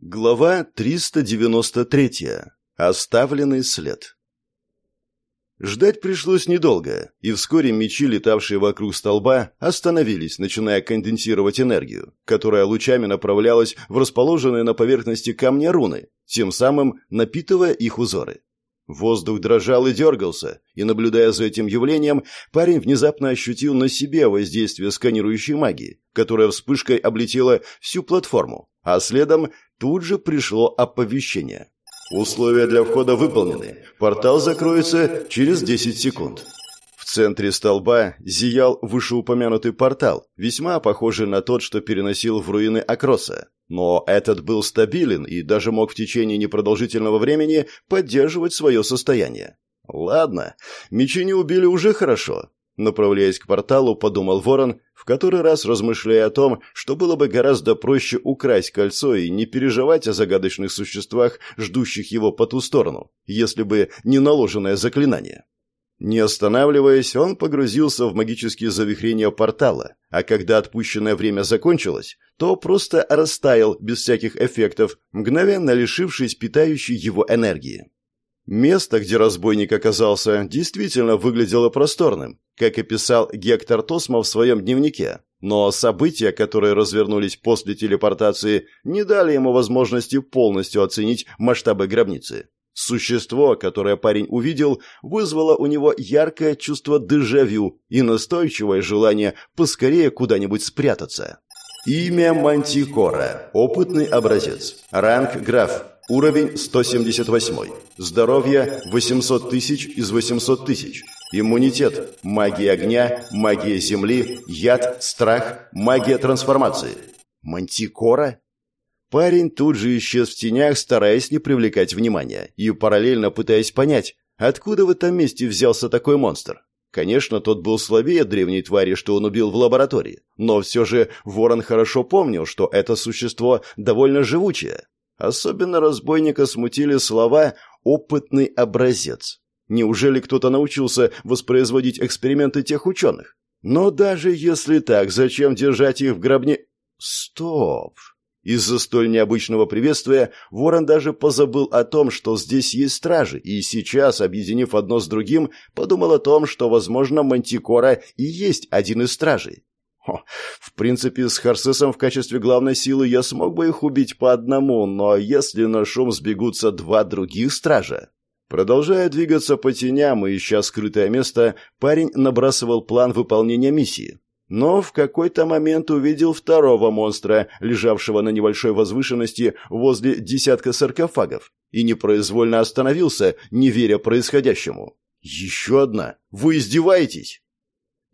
Глава 393. Оставленный след. Ждать пришлось недолго, и вскоре мечи, летавшие вокруг столба, остановились, начиная конденсировать энергию, которая лучами направлялась в расположенные на поверхности камня руны, тем самым напитывая их узоры. Воздух дрожал и дергался, и, наблюдая за этим явлением, парень внезапно ощутил на себе воздействие сканирующей магии, которая вспышкой облетела всю платформу, а следом тут же пришло оповещение. Условия для входа выполнены. Портал закроется через 10 секунд. В центре столба зиял вышеупомянутый портал, весьма похожий на тот, что переносил в руины Акроса. Но этот был стабилен и даже мог в течение непродолжительного времени поддерживать свое состояние. Ладно, мечи не убили уже хорошо. Направляясь к порталу, подумал Ворон, в который раз размышляя о том, что было бы гораздо проще украсть кольцо и не переживать о загадочных существах, ждущих его по ту сторону, если бы не наложенное заклинание. Не останавливаясь, он погрузился в магические завихрения портала, а когда отпущенное время закончилось, то просто растаял без всяких эффектов, мгновенно лишившись питающей его энергии. Место, где разбойник оказался, действительно выглядело просторным, как и писал Гектор Тосма в своем дневнике. Но события, которые развернулись после телепортации, не дали ему возможности полностью оценить масштабы гробницы. Существо, которое парень увидел, вызвало у него яркое чувство дежавю и настойчивое желание поскорее куда-нибудь спрятаться. Имя Мантикора. Опытный образец. Ранг граф. Уровень 178. Здоровье 800 тысяч из 800 тысяч. Иммунитет. Магия огня, магия земли, яд, страх, магия трансформации. Мантикора? Парень тут же исчез в тенях, стараясь не привлекать внимания, и параллельно пытаясь понять, откуда в этом месте взялся такой монстр. Конечно, тот был слабее древней твари, что он убил в лаборатории, но все же Ворон хорошо помнил, что это существо довольно живучее. Особенно разбойника смутили слова «опытный образец». Неужели кто-то научился воспроизводить эксперименты тех ученых? Но даже если так, зачем держать их в гробне... Стоп! Из-за столь необычного приветствия Ворон даже позабыл о том, что здесь есть стражи, и сейчас, объединив одно с другим, подумал о том, что, возможно, Мантикора и есть один из стражей. Хо, в принципе, с Харсесом в качестве главной силы я смог бы их убить по одному, но если на шум сбегутся два других стража... Продолжая двигаться по теням и ища скрытое место, парень набрасывал план выполнения миссии. Но в какой-то момент увидел второго монстра, лежавшего на небольшой возвышенности возле десятка саркофагов, и непроизвольно остановился, не веря происходящему. «Еще одна! Вы издеваетесь?»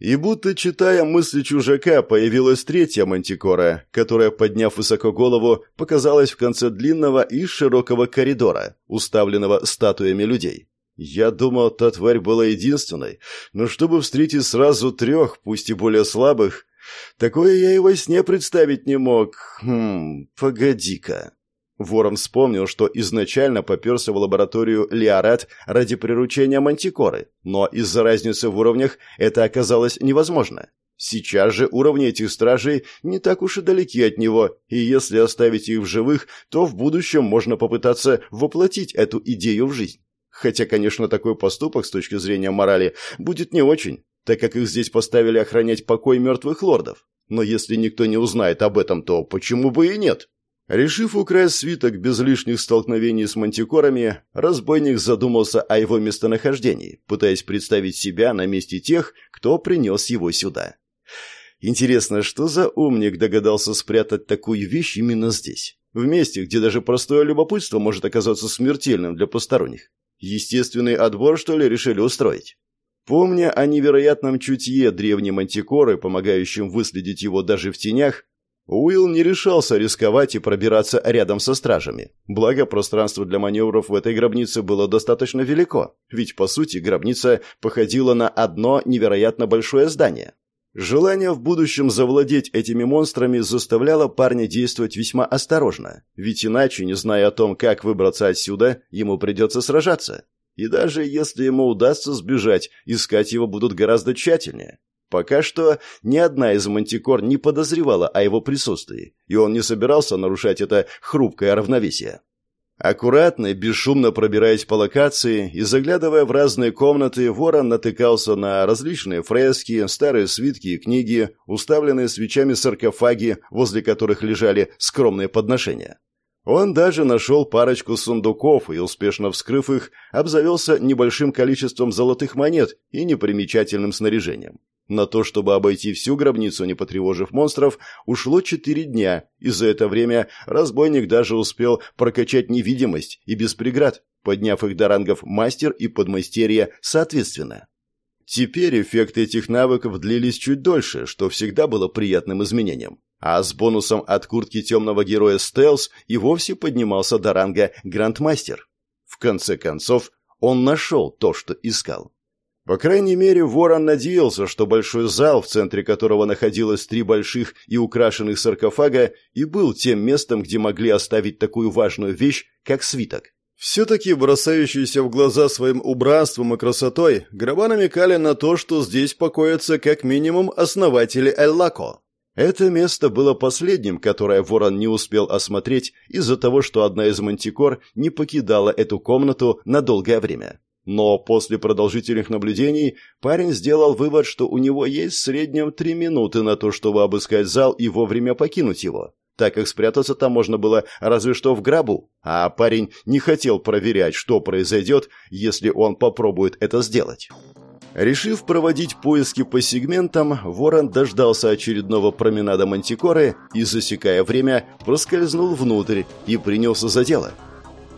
И будто читая мысли чужака, появилась третья мантикора, которая, подняв высоко голову, показалась в конце длинного и широкого коридора, уставленного статуями людей. Я думал, та тварь была единственной, но чтобы встретить сразу трех, пусть и более слабых, такое я и во сне представить не мог. Хм, погоди-ка. Ворон вспомнил, что изначально поперся в лабораторию Лиарат ради приручения мантикоры, но из-за разницы в уровнях это оказалось невозможно. Сейчас же уровни этих стражей не так уж и далеки от него, и если оставить их в живых, то в будущем можно попытаться воплотить эту идею в жизнь. Хотя, конечно, такой поступок с точки зрения морали будет не очень, так как их здесь поставили охранять покой мертвых лордов. Но если никто не узнает об этом, то почему бы и нет? Решив украсть свиток без лишних столкновений с мантикорами, разбойник задумался о его местонахождении, пытаясь представить себя на месте тех, кто принес его сюда. Интересно, что за умник догадался спрятать такую вещь именно здесь? В месте, где даже простое любопытство может оказаться смертельным для посторонних. Естественный отбор, что ли, решили устроить? Помня о невероятном чутье древней мантикоры, помогающем выследить его даже в тенях, Уилл не решался рисковать и пробираться рядом со стражами. Благо, пространство для маневров в этой гробнице было достаточно велико, ведь, по сути, гробница походила на одно невероятно большое здание. Желание в будущем завладеть этими монстрами заставляло парня действовать весьма осторожно, ведь иначе, не зная о том, как выбраться отсюда, ему придется сражаться. И даже если ему удастся сбежать, искать его будут гораздо тщательнее. Пока что ни одна из мантикор не подозревала о его присутствии, и он не собирался нарушать это хрупкое равновесие. Аккуратно и бесшумно пробираясь по локации и заглядывая в разные комнаты, ворон натыкался на различные фрески, старые свитки и книги, уставленные свечами саркофаги, возле которых лежали скромные подношения. Он даже нашел парочку сундуков и, успешно вскрыв их, обзавелся небольшим количеством золотых монет и непримечательным снаряжением. На то, чтобы обойти всю гробницу, не потревожив монстров, ушло четыре дня, и за это время разбойник даже успел прокачать невидимость и без преград, подняв их до рангов мастер и подмастерье соответственно. Теперь эффекты этих навыков длились чуть дольше, что всегда было приятным изменением. А с бонусом от куртки темного героя Стелс и вовсе поднимался до ранга Грандмастер. В конце концов, он нашел то, что искал. По крайней мере, Ворон надеялся, что большой зал, в центре которого находилось три больших и украшенных саркофага, и был тем местом, где могли оставить такую важную вещь, как свиток. Все-таки бросающиеся в глаза своим убранством и красотой, гроба намекали на то, что здесь покоятся как минимум основатели Эллако. Это место было последним, которое Ворон не успел осмотреть из-за того, что одна из мантикор не покидала эту комнату на долгое время. Но после продолжительных наблюдений парень сделал вывод, что у него есть в среднем три минуты на то, чтобы обыскать зал и вовремя покинуть его, так как спрятаться там можно было разве что в гробу, а парень не хотел проверять, что произойдет, если он попробует это сделать. Решив проводить поиски по сегментам, Ворон дождался очередного променада Мантикоры и, засекая время, проскользнул внутрь и принялся за дело –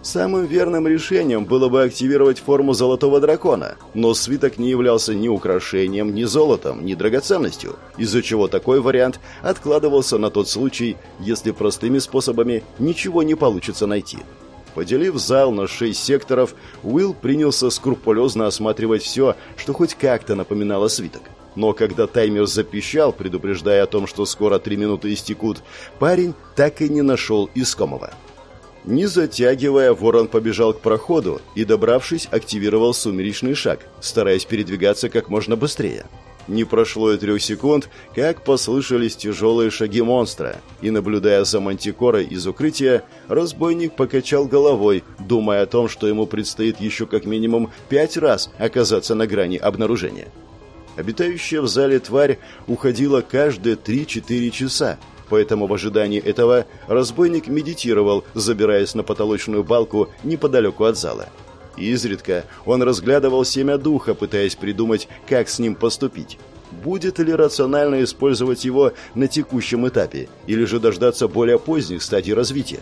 Самым верным решением было бы активировать форму золотого дракона, но свиток не являлся ни украшением, ни золотом, ни драгоценностью, из-за чего такой вариант откладывался на тот случай, если простыми способами ничего не получится найти. Поделив зал на шесть секторов, Уилл принялся скрупулезно осматривать все, что хоть как-то напоминало свиток. Но когда таймер запищал, предупреждая о том, что скоро три минуты истекут, парень так и не нашел искомого. Не затягивая, ворон побежал к проходу и, добравшись, активировал сумеречный шаг, стараясь передвигаться как можно быстрее. Не прошло и трех секунд, как послышались тяжелые шаги монстра, и, наблюдая за мантикорой из укрытия, разбойник покачал головой, думая о том, что ему предстоит еще как минимум пять раз оказаться на грани обнаружения. Обитающая в зале тварь уходила каждые три-четыре часа, поэтому в ожидании этого разбойник медитировал, забираясь на потолочную балку неподалеку от зала. Изредка он разглядывал семя духа, пытаясь придумать, как с ним поступить. Будет ли рационально использовать его на текущем этапе, или же дождаться более поздних стадий развития?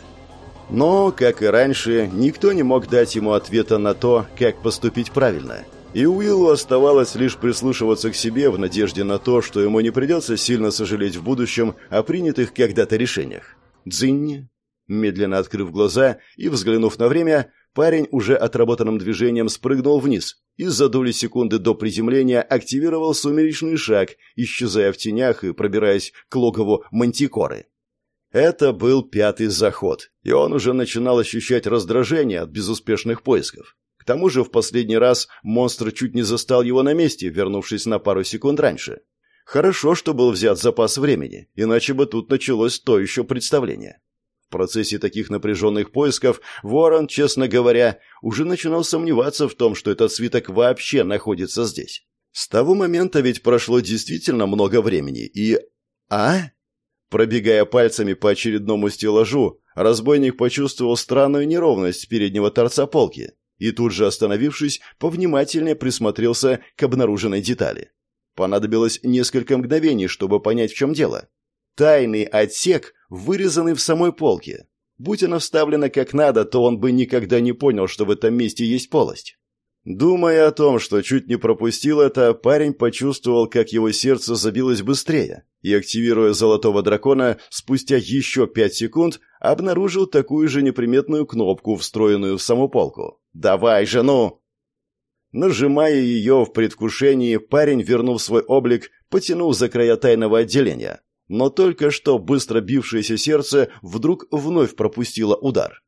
Но, как и раньше, никто не мог дать ему ответа на то, как поступить правильно – и Уиллу оставалось лишь прислушиваться к себе в надежде на то, что ему не придется сильно сожалеть в будущем о принятых когда-то решениях. Дзинь. Медленно открыв глаза и взглянув на время, парень уже отработанным движением спрыгнул вниз и за доли секунды до приземления активировал сумеречный шаг, исчезая в тенях и пробираясь к логову мантикоры. Это был пятый заход, и он уже начинал ощущать раздражение от безуспешных поисков. Тому же в последний раз монстр чуть не застал его на месте, вернувшись на пару секунд раньше. Хорошо, что был взят запас времени, иначе бы тут началось то еще представление. В процессе таких напряженных поисков Ворон, честно говоря, уже начинал сомневаться в том, что этот свиток вообще находится здесь. С того момента ведь прошло действительно много времени, и... А? Пробегая пальцами по очередному стеллажу, разбойник почувствовал странную неровность переднего торца полки и тут же остановившись, повнимательнее присмотрелся к обнаруженной детали. Понадобилось несколько мгновений, чтобы понять, в чем дело. Тайный отсек, вырезанный в самой полке. Будь она вставлена как надо, то он бы никогда не понял, что в этом месте есть полость. Думая о том, что чуть не пропустил это, парень почувствовал, как его сердце забилось быстрее, и, активируя золотого дракона, спустя еще пять секунд обнаружил такую же неприметную кнопку, встроенную в саму полку. «Давай, жену!» Нажимая ее в предвкушении, парень, вернув свой облик, потянул за края тайного отделения. Но только что быстро бившееся сердце вдруг вновь пропустило удар.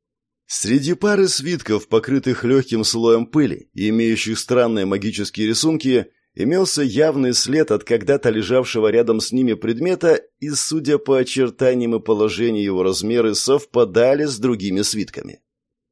Среди пары свитков, покрытых легким слоем пыли и имеющих странные магические рисунки, Имелся явный след от когда-то лежавшего рядом с ними предмета, и, судя по очертаниям и положению его размеры, совпадали с другими свитками.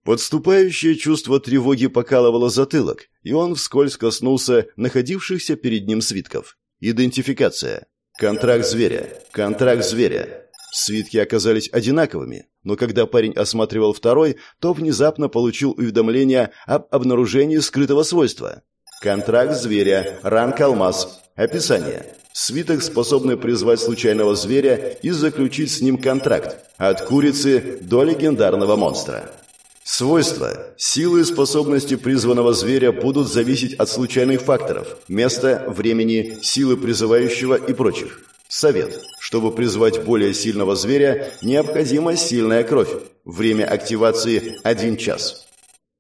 Подступающее чувство тревоги покалывало затылок, и он вскользь коснулся находившихся перед ним свитков. Идентификация. Контракт зверя. Контракт зверя. Свитки оказались одинаковыми, но когда парень осматривал второй, то внезапно получил уведомление об обнаружении скрытого свойства. Контракт зверя. Ранг алмаз. Описание. Свиток, способный призвать случайного зверя и заключить с ним контракт. От курицы до легендарного монстра. Свойства. Силы и способности призванного зверя будут зависеть от случайных факторов – места, времени, силы призывающего и прочих. Совет. Чтобы призвать более сильного зверя, необходима сильная кровь. Время активации – 1 час.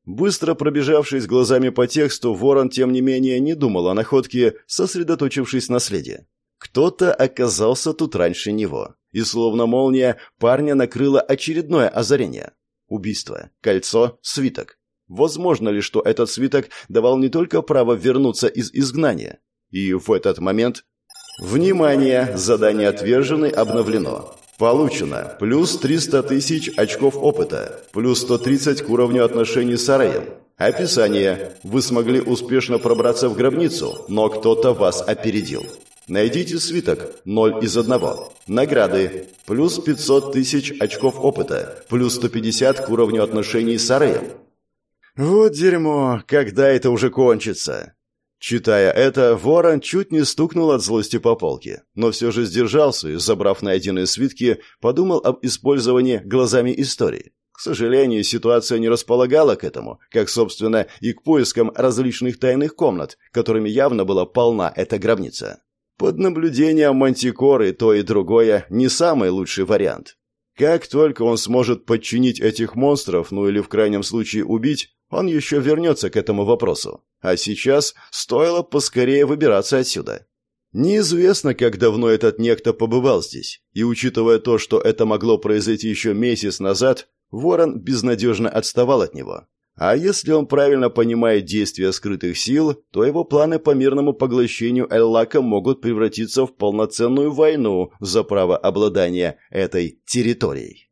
Быстро пробежавшись глазами по тексту, Ворон, тем не менее, не думал о находке, сосредоточившись на следе. Кто-то оказался тут раньше него. И словно молния, парня накрыло очередное озарение – Убийство, кольцо, свиток. Возможно ли, что этот свиток давал не только право вернуться из изгнания? И в этот момент... Внимание! Задание отверженный обновлено. Получено плюс 300 тысяч очков опыта, плюс 130 к уровню отношений с Ареем. Описание. Вы смогли успешно пробраться в гробницу, но кто-то вас опередил. Найдите свиток. Ноль из одного. Награды. Плюс 500 тысяч очков опыта. Плюс 150 к уровню отношений с Ареем. Вот дерьмо. Когда это уже кончится? Читая это, Ворон чуть не стукнул от злости по полке, но все же сдержался и, забрав найденные свитки, подумал об использовании глазами истории. К сожалению, ситуация не располагала к этому, как, собственно, и к поискам различных тайных комнат, которыми явно была полна эта гробница. Под наблюдением мантикоры то и другое не самый лучший вариант. Как только он сможет подчинить этих монстров, ну или в крайнем случае убить, он еще вернется к этому вопросу. А сейчас стоило поскорее выбираться отсюда. Неизвестно, как давно этот некто побывал здесь, и учитывая то, что это могло произойти еще месяц назад, Ворон безнадежно отставал от него. А если он правильно понимает действия скрытых сил, то его планы по мирному поглощению Эллака могут превратиться в полноценную войну за право обладания этой территорией.